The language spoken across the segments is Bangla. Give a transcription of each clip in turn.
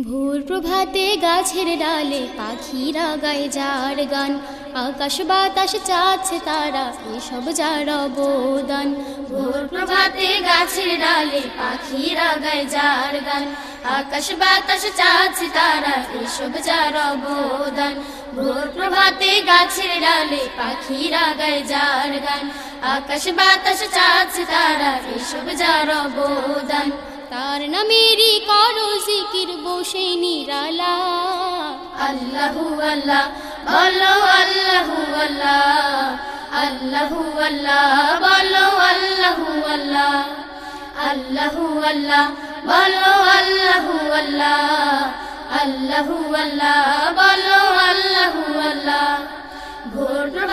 ভোর প্রভাতে গাছের ডালে পাখিরা গায়ে যার গান। আকাশ বাতাস চাচ্ছে তারা, এসব যার অবদান। ভোর প্রভাতে গাছের ডালে পাখিরা গায়ে যার গান। আকাশ বাতাস চাচ্ছে তারা, এসব যার অবদান। ভোর প্রভাতে গাছের ডালে পাখিরা গায়ে যার গান। আকাশ বাতাস চাচ্ছে তারা, এসব যার অবদান। তার নামেরই করো জিকির বসে নিরালা। আল্লাহু আল্লাহ, বলো আল্লাহু আল্লাহ। আল্লাহু আল্লাহ, বলো আল্লাহু আল্লাহ। আল্লাহু আল্লাহ, বলো আল্লাহু আল্লাহ। আল্লাহু আল্লাহ, বলো আল্লাহু আল্লাহ। ভোর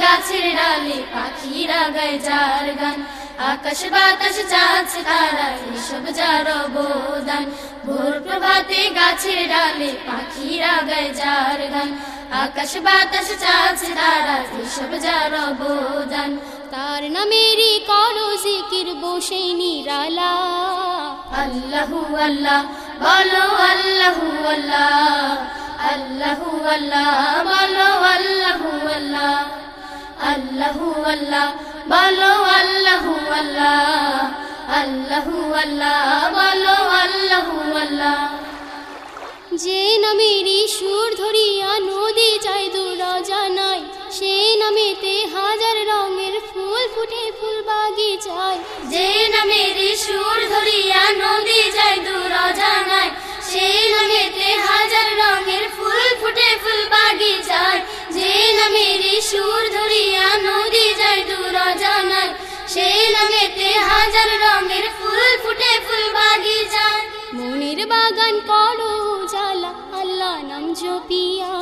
গাছের ডালে পাখিরা গায় যার গান। আকাশ বাতাস চাচ্ছে তারা এসব যার অবদান। ভোর প্রভাতে গাছের ডালে পাখিরা গায় যার গান। আকাশ বাতাস চাচ্ছে তারা এসব যার অবদান। তার নামেরই করো জিকির বসে নিরালা। আল্লাহু আল্লাহ বলো আল্লাহু আল্লাহ। আল্লাহু আল্লাহ বলো আল্লাহু আল্লাহ। আল্লাহু আল্লাহ বলো আল্লাহু আল্লাহ। আল্লাহু আল্লাহ, বলো আল্লাহু আল্লাহ। যে নামেরই সুর ধরিয়া নদী যায় দূর জানাই, সে নামেতে হাজার রঙের ফুল ফুটে, ফুল বাগিচায় যে নামেরই সুর ধরিয়া নদী যায় দূর জানাই, সে নামেতে হাজার রঙের ফুল ফুটে, ফুল বাগিচায় যে নামেরই সুর ধরিয়া নদী যায় দূর জানাই নামেতে হাজার রঙের ফুল ফুটে ফুল বাগিচায় মনের বাগান করো জালা আল্লাহ নাম জপিয়া।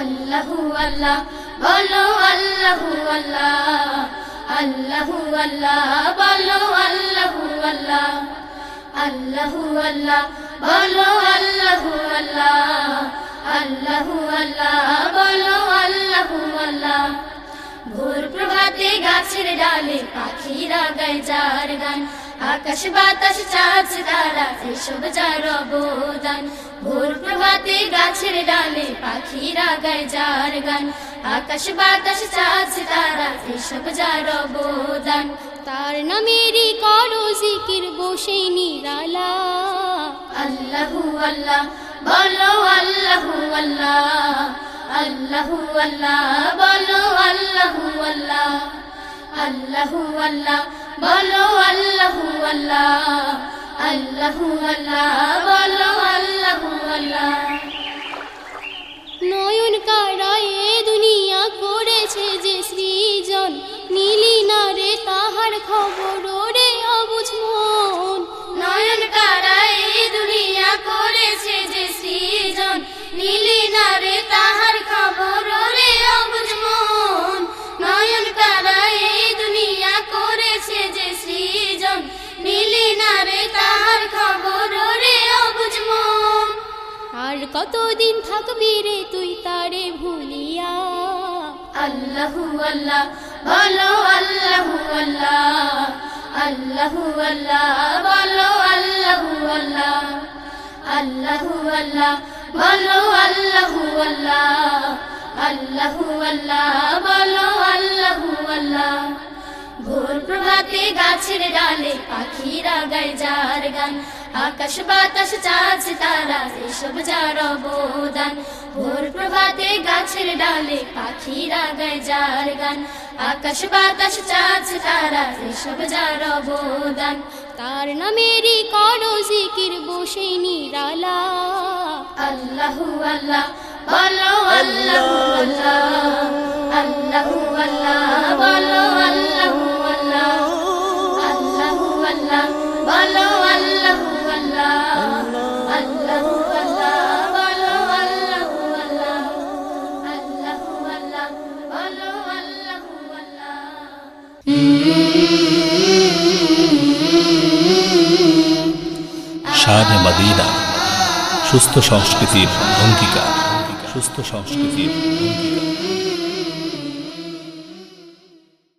আল্লাহু আল্লাহ বলো আল্লাহু আল্লাহ আল্লাহু আল্লাহ বলো আল্লাহু আল্লাহ আল্লাহু আল্লাহ বলো আল্লাহু আল্লাহ আল্লাহু আল্লাহ বলো আল্লাহু আল্লাহ। ভোর প্রভাতে গাছের ডালে পাখিরা গায় যার গান। আকাশ বাতাস চাঁদ তারা এসব যার অবদান। ভোর প্রভাতে গাছের ডালে পাখিরা গায় যার গান। আকাশ বাতাস চাঁদ তারা এসব যার অবদান। তার নামেরই করো জিকির বসে নিরালা। আল্লাহু আল্লাহ বলো আল্লাহু আল্লাহ। আল্লাহু আল্লাহ বলো আল্লাহু আল্লাহ আল্লাহু আল্লাহ বলো আল্লাহু আল্লাহ আল্লাহু আল্লাহ বলো কতদিন থাকবি রে তুই তারে ভুলিয়া? আল্লাহু আল্লাহ, বলো আল্লাহু আল্লাহ। আল্লাহু আল্লাহ, বলো আল্লাহু আল্লাহ। আল্লাহু আল্লাহ, বলো আল্লাহু আল্লাহ। আল্লাহু আল্লাহ, বলো আল্লাহু আল্লাহ। ভোর প্রভাতে গাছের ডালে পাখিরা গায় যার গান। আকাশ বাতাস চাঁদ তারা, এসব যার অবদান। ভোর প্রভাতে গাছের ডালে পাখিরা গায় যার গান। আকাশ বাতাস চাঁদ তারা, এসব যার অবদান। তার নামেরই করো জিকির বসে নিরালা। আল্লাহু আল্লাহ, বলো আল্লাহু আল্লাহ আল্লাহু আল্লাহ, বলো আল্লাহ। আল্লাহু আল্লাহ বলো আল্লাহু আল্লাহ আল্লাহু আল্লাহ বলো আল্লাহু আল্লাহ আল্লাহু আল্লাহ বলো আল্লাহু আল্লাহ। শানে মদিনা সুস্থ সংস্কৃতির অঙ্গীকার সুস্থ সংস্কৃতির অঙ্গীকার।